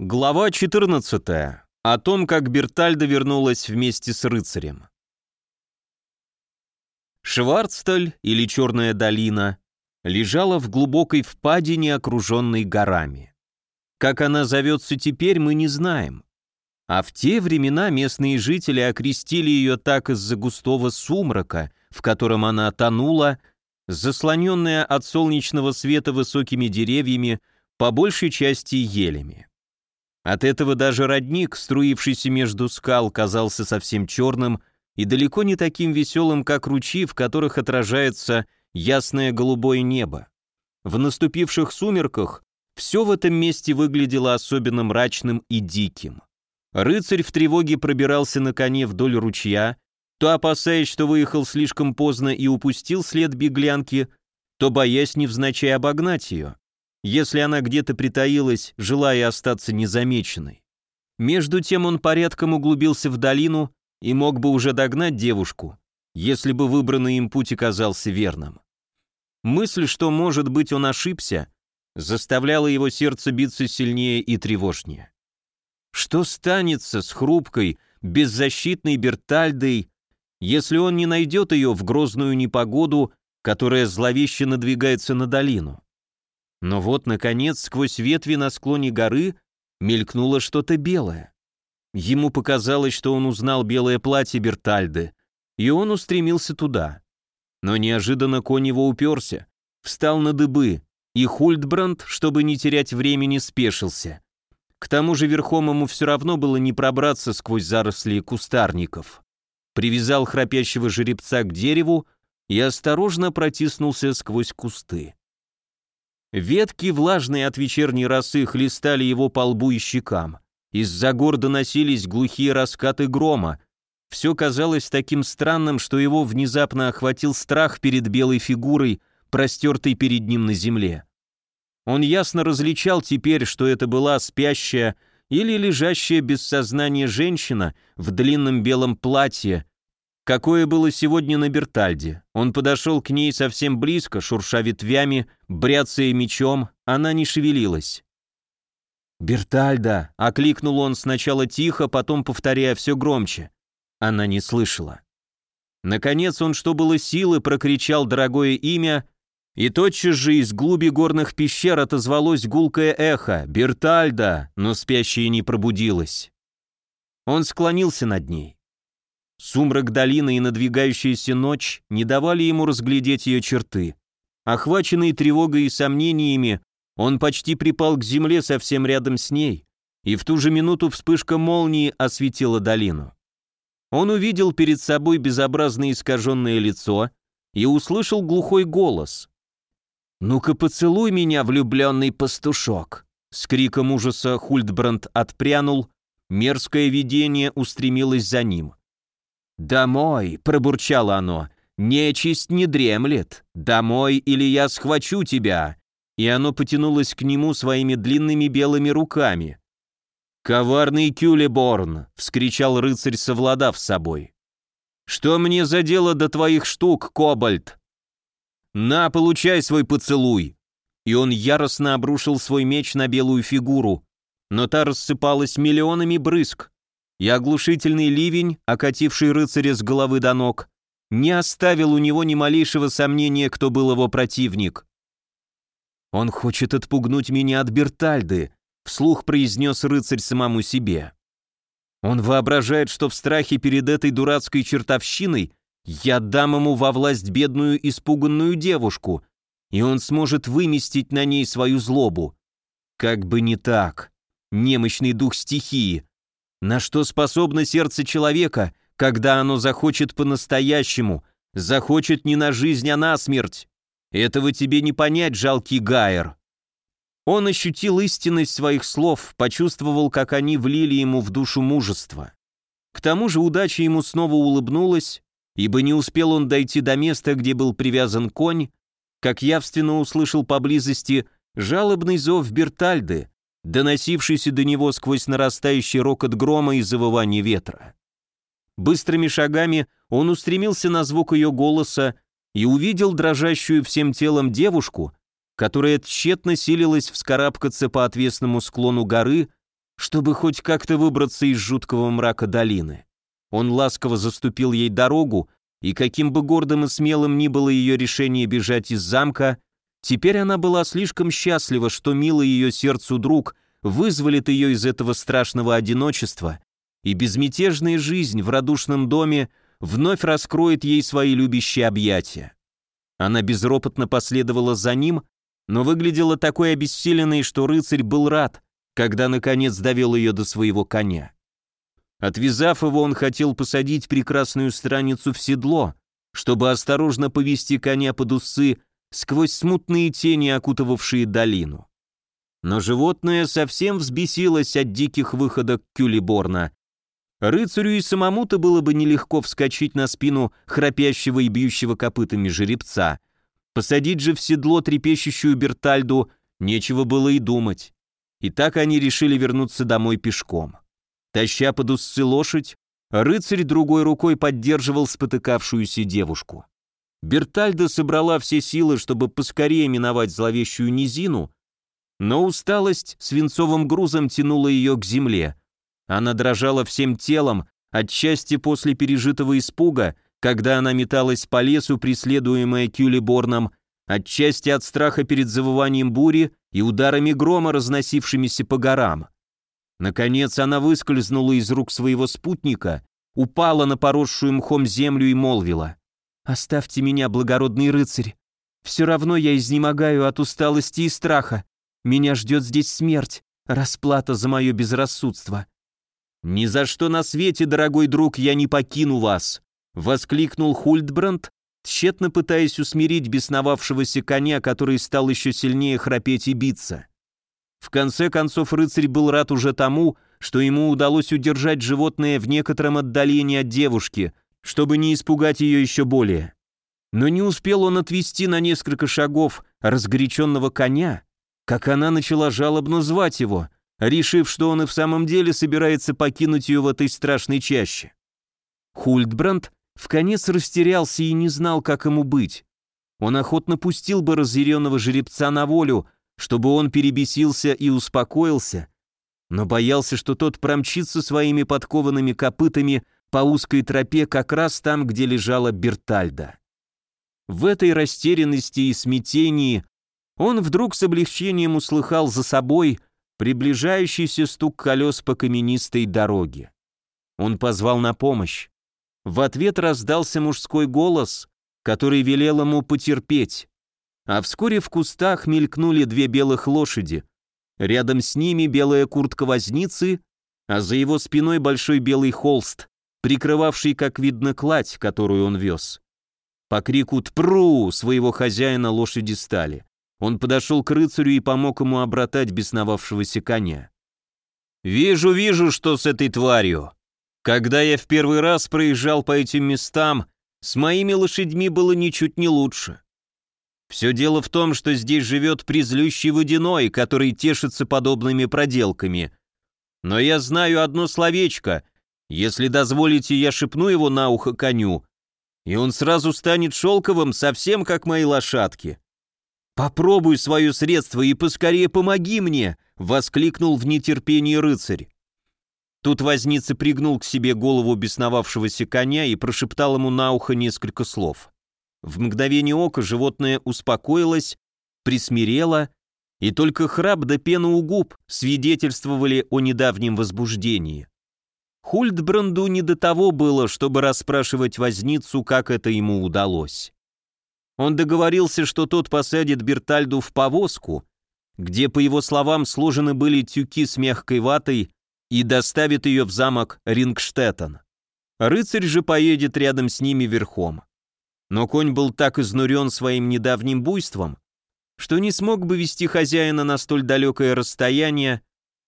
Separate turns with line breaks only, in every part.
Глава 14. О том, как Бертальда вернулась вместе с рыцарем. Шварцталь, или Черная долина, лежала в глубокой впадине, окруженной горами. Как она зовется теперь, мы не знаем. А в те времена местные жители окрестили ее так из-за густого сумрака, в котором она тонула, заслоненная от солнечного света высокими деревьями, по большей части елями. От этого даже родник, струившийся между скал, казался совсем черным и далеко не таким веселым, как ручьи, в которых отражается ясное голубое небо. В наступивших сумерках все в этом месте выглядело особенно мрачным и диким. Рыцарь в тревоге пробирался на коне вдоль ручья, то опасаясь, что выехал слишком поздно и упустил след беглянки, то боясь невзначай обогнать ее если она где-то притаилась, желая остаться незамеченной. Между тем он порядком углубился в долину и мог бы уже догнать девушку, если бы выбранный им путь оказался верным. Мысль, что, может быть, он ошибся, заставляла его сердце биться сильнее и тревожнее. Что станется с хрупкой, беззащитной Бертальдой, если он не найдет ее в грозную непогоду, которая зловеще надвигается на долину? Но вот, наконец, сквозь ветви на склоне горы мелькнуло что-то белое. Ему показалось, что он узнал белое платье Бертальды, и он устремился туда. Но неожиданно конь его уперся, встал на дыбы, и Хультбранд, чтобы не терять времени, спешился. К тому же верхом ему все равно было не пробраться сквозь заросли кустарников. Привязал храпящего жеребца к дереву и осторожно протиснулся сквозь кусты. Ветки, влажные от вечерней росы, хлестали его по лбу и щекам. Из-за гор доносились глухие раскаты грома. Все казалось таким странным, что его внезапно охватил страх перед белой фигурой, простертой перед ним на земле. Он ясно различал теперь, что это была спящая или лежащая без сознания женщина в длинном белом платье, какое было сегодня на Бертальде. Он подошел к ней совсем близко, шурша ветвями, бряцая мечом, она не шевелилась. «Бертальда!» — окликнул он сначала тихо, потом повторяя все громче. Она не слышала. Наконец он, что было силы, прокричал дорогое имя, и тотчас же из глуби горных пещер отозвалось гулкое эхо «Бертальда!», но спящая не пробудилась. Он склонился над ней. Сумрак долины и надвигающаяся ночь не давали ему разглядеть ее черты. Охваченный тревогой и сомнениями, он почти припал к земле совсем рядом с ней, и в ту же минуту вспышка молнии осветила долину. Он увидел перед собой безобразное искаженное лицо и услышал глухой голос. «Ну-ка поцелуй меня, влюбленный пастушок!» С криком ужаса Хультбранд отпрянул, мерзкое видение устремилось за ним. «Домой!» — пробурчало оно. «Нечисть не дремлет! Домой, или я схвачу тебя!» И оно потянулось к нему своими длинными белыми руками. «Коварный Кюлеборн!» — вскричал рыцарь, совладав собой. «Что мне за дело до твоих штук, Кобальт?» «На, получай свой поцелуй!» И он яростно обрушил свой меч на белую фигуру, но та рассыпалась миллионами брызг, и оглушительный ливень, окативший рыцаря с головы до ног, не оставил у него ни малейшего сомнения, кто был его противник. «Он хочет отпугнуть меня от Бертальды», — вслух произнес рыцарь самому себе. «Он воображает, что в страхе перед этой дурацкой чертовщиной я дам ему во власть бедную испуганную девушку, и он сможет выместить на ней свою злобу. Как бы не так. Немощный дух стихии, на что способно сердце человека, когда оно захочет по-настоящему, захочет не на жизнь, а на смерть? Этого тебе не понять, жалкий Гайер. Он ощутил истинность своих слов, почувствовал, как они влили ему в душу мужество. К тому же удача ему снова улыбнулась, ибо не успел он дойти до места, где был привязан конь, как явственно услышал поблизости жалобный зов Бертальды, доносившийся до него сквозь нарастающий рокот грома и завывание ветра. Быстрыми шагами он устремился на звук ее голоса и увидел дрожащую всем телом девушку, которая тщетно силилась вскарабкаться по отвесному склону горы чтобы хоть как-то выбраться из жуткого мрака долины. Он ласково заступил ей дорогу, и каким бы гордым и смелым ни было ее решение бежать из замка, теперь она была слишком счастлива, что милый ее сердцу друг вызволит ее из этого страшного одиночества, и безмятежная жизнь в радушном доме вновь раскроет ей свои любящие объятия. Она безропотно последовала за ним, но выглядела такой обессиленной, что рыцарь был рад, когда наконец довел ее до своего коня. Отвязав его, он хотел посадить прекрасную страницу в седло, чтобы осторожно повести коня под усы сквозь смутные тени, окутывавшие долину. Но животное совсем взбесилось от диких выходок Кюлиборна. Рыцарю и самому-то было бы нелегко вскочить на спину храпящего и бьющего копытами жеребца. Посадить же в седло трепещущую Бертальду нечего было и думать. И так они решили вернуться домой пешком. Таща под усцы лошадь, рыцарь другой рукой поддерживал спотыкавшуюся девушку. Бертальда собрала все силы, чтобы поскорее миновать зловещую низину, но усталость свинцовым грузом тянула ее к земле. Она дрожала всем телом, отчасти после пережитого испуга, когда она металась по лесу, преследуемая Кюлиборном, отчасти от страха перед завыванием бури и ударами грома, разносившимися по горам. Наконец она выскользнула из рук своего спутника, упала на поросшую мхом землю и молвила. «Оставьте меня, благородный рыцарь. Все равно я изнемогаю от усталости и страха. Меня ждет здесь смерть, расплата за мое безрассудство». «Ни за что на свете, дорогой друг, я не покину вас!» — воскликнул Хультбранд, тщетно пытаясь усмирить бесновавшегося коня, который стал еще сильнее храпеть и биться. В конце концов рыцарь был рад уже тому, что ему удалось удержать животное в некотором отдалении от девушки, чтобы не испугать ее еще более. Но не успел он отвести на несколько шагов разгоряченного коня, как она начала жалобно звать его, решив, что он и в самом деле собирается покинуть ее в этой страшной чаще. Хультбранд в конец растерялся и не знал, как ему быть. Он охотно пустил бы разъяренного жеребца на волю, чтобы он перебесился и успокоился, но боялся, что тот промчится своими подкованными копытами по узкой тропе как раз там, где лежала Бертальда. В этой растерянности и смятении он вдруг с облегчением услыхал за собой приближающийся стук колес по каменистой дороге. Он позвал на помощь. В ответ раздался мужской голос, который велел ему потерпеть. А вскоре в кустах мелькнули две белых лошади. Рядом с ними белая куртка возницы, а за его спиной большой белый холст, прикрывавший, как видно, кладь, которую он вез. По крику «Тпру!» своего хозяина лошади стали. Он подошел к рыцарю и помог ему обратать бесновавшегося коня. «Вижу, вижу, что с этой тварью. Когда я в первый раз проезжал по этим местам, с моими лошадьми было ничуть не лучше. Все дело в том, что здесь живет призлющий водяной, который тешится подобными проделками. Но я знаю одно словечко. Если дозволите, я шепну его на ухо коню, и он сразу станет шелковым, совсем как мои лошадки. «Попробуй свое средство и поскорее помоги мне!» — воскликнул в нетерпении рыцарь. Тут возница пригнул к себе голову бесновавшегося коня и прошептал ему на ухо несколько слов. В мгновение ока животное успокоилось, присмирело, и только храп да пена у губ свидетельствовали о недавнем возбуждении. Хультбранду не до того было, чтобы расспрашивать возницу, как это ему удалось. Он договорился, что тот посадит Бертальду в повозку, где, по его словам, сложены были тюки с мягкой ватой и доставит ее в замок Рингштеттен. Рыцарь же поедет рядом с ними верхом но конь был так изнурен своим недавним буйством, что не смог бы вести хозяина на столь далекое расстояние,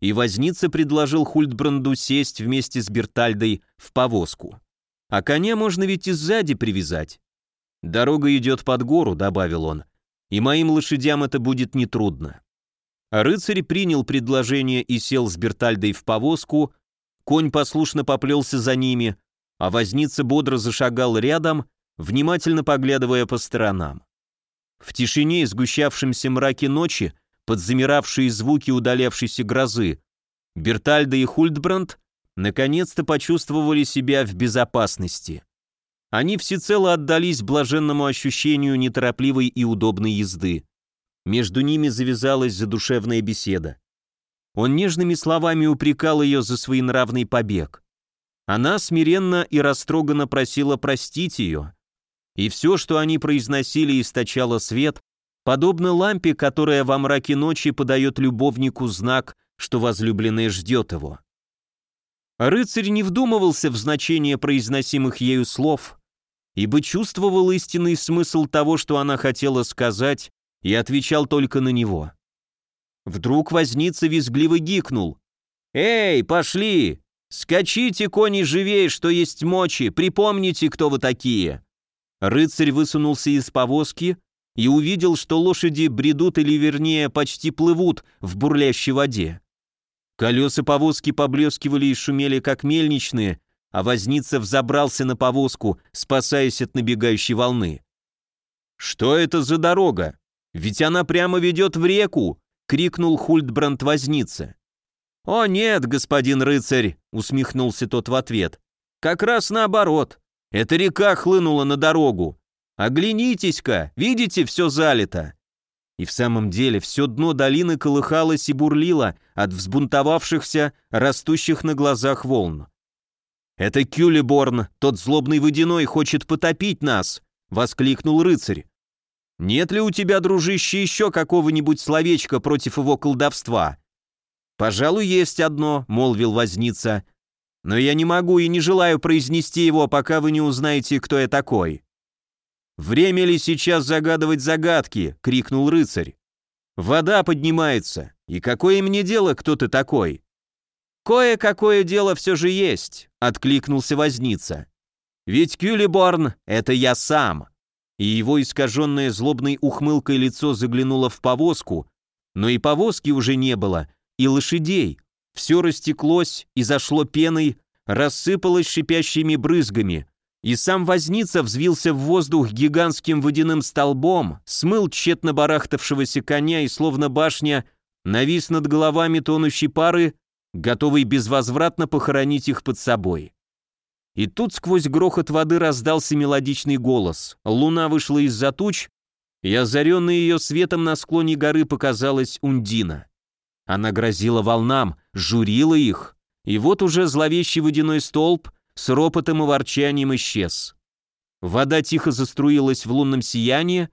и возница предложил Хультбранду сесть вместе с Бертальдой в повозку. А коня можно ведь и сзади привязать. «Дорога идет под гору», — добавил он, — «и моим лошадям это будет нетрудно». А рыцарь принял предложение и сел с Бертальдой в повозку, конь послушно поплелся за ними, а возница бодро зашагал рядом, внимательно поглядывая по сторонам. В тишине и сгущавшемся мраке ночи, под замиравшие звуки удалявшейся грозы, Бертальда и Хультбранд наконец-то почувствовали себя в безопасности. Они всецело отдались блаженному ощущению неторопливой и удобной езды. Между ними завязалась задушевная беседа. Он нежными словами упрекал ее за своенравный побег. Она смиренно и растроганно просила простить ее. И все, что они произносили, источало свет, подобно лампе, которая во мраке ночи подает любовнику знак, что возлюбленная ждет его. Рыцарь не вдумывался в значение произносимых ею слов, ибо чувствовал истинный смысл того, что она хотела сказать, и отвечал только на него. Вдруг возница визгливо гикнул. «Эй, пошли! Скачите, кони, живее, что есть мочи, припомните, кто вы такие!» Рыцарь высунулся из повозки и увидел, что лошади бредут или, вернее, почти плывут в бурлящей воде. Колеса повозки поблескивали и шумели, как мельничные, а возница взобрался на повозку, спасаясь от набегающей волны. «Что это за дорога? Ведь она прямо ведет в реку!» — крикнул Хультбранд возница. «О нет, господин рыцарь!» — усмехнулся тот в ответ. «Как раз наоборот. Эта река хлынула на дорогу. Оглянитесь-ка, видите, все залито. И в самом деле все дно долины колыхалось и бурлило от взбунтовавшихся, растущих на глазах волн. «Это Кюлеборн, тот злобный водяной, хочет потопить нас!» — воскликнул рыцарь. «Нет ли у тебя, дружище, еще какого-нибудь словечка против его колдовства?» «Пожалуй, есть одно», — молвил возница. «Но я не могу и не желаю произнести его, пока вы не узнаете, кто я такой». «Время ли сейчас загадывать загадки?» — крикнул рыцарь. «Вода поднимается, и какое мне дело, кто ты такой?» «Кое-какое дело все же есть», — откликнулся возница. «Ведь Кюлиборн — это я сам». И его искаженное злобной ухмылкой лицо заглянуло в повозку, но и повозки уже не было, и лошадей. Все растеклось и зашло пеной, рассыпалось шипящими брызгами, и сам возница взвился в воздух гигантским водяным столбом, смыл тщетно барахтавшегося коня и словно башня навис над головами тонущей пары, готовый безвозвратно похоронить их под собой. И тут сквозь грохот воды раздался мелодичный голос. Луна вышла из-за туч, и озаренная ее светом на склоне горы показалась Ундина. Она грозила волнам, журила их, и вот уже зловещий водяной столб — с ропотом и ворчанием исчез. Вода тихо заструилась в лунном сиянии,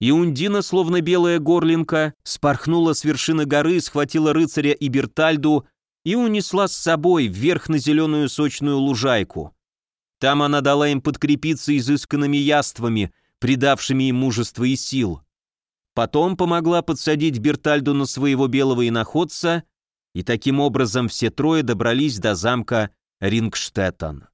и Ундина, словно белая горлинка, спорхнула с вершины горы, схватила рыцаря и Бертальду и унесла с собой вверх на зеленую сочную лужайку. Там она дала им подкрепиться изысканными яствами, придавшими им мужество и сил. Потом помогла подсадить Бертальду на своего белого иноходца, и таким образом все трое добрались до замка Рингштеттен.